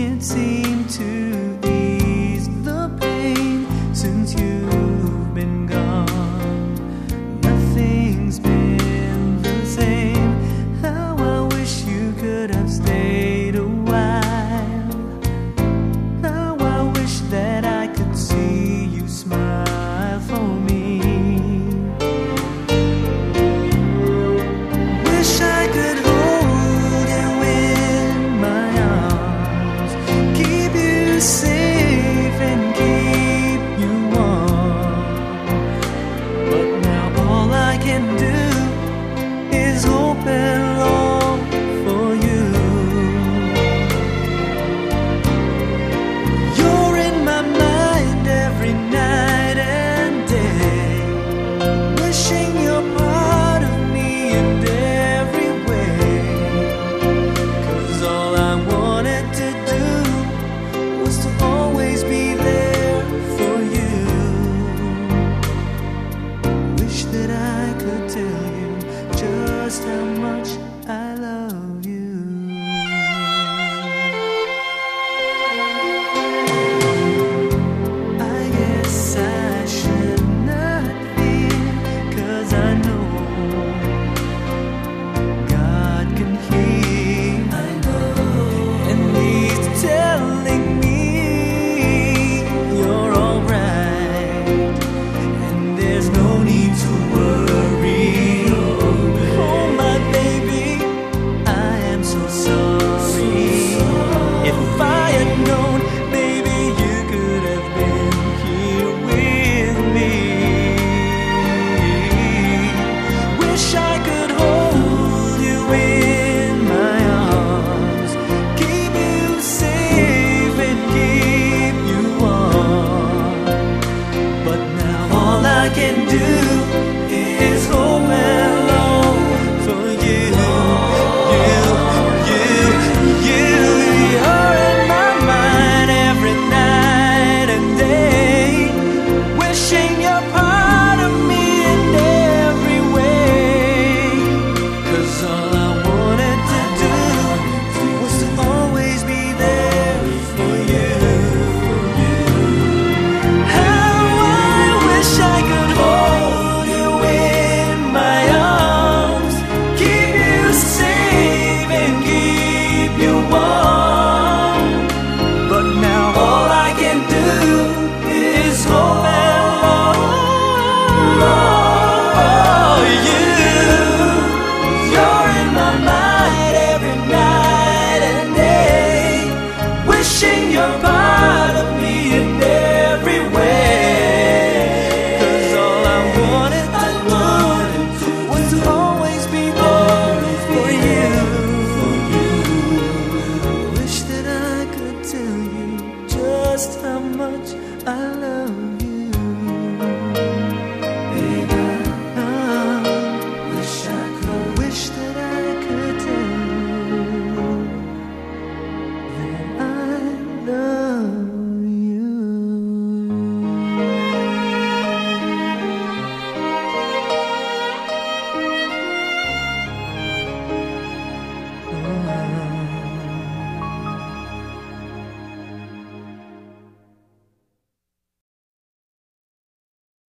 can't seem to ease the pain since you've been gone. Nothing's been the same. How I wish you could have stayed a while. How I wish that. 暗了。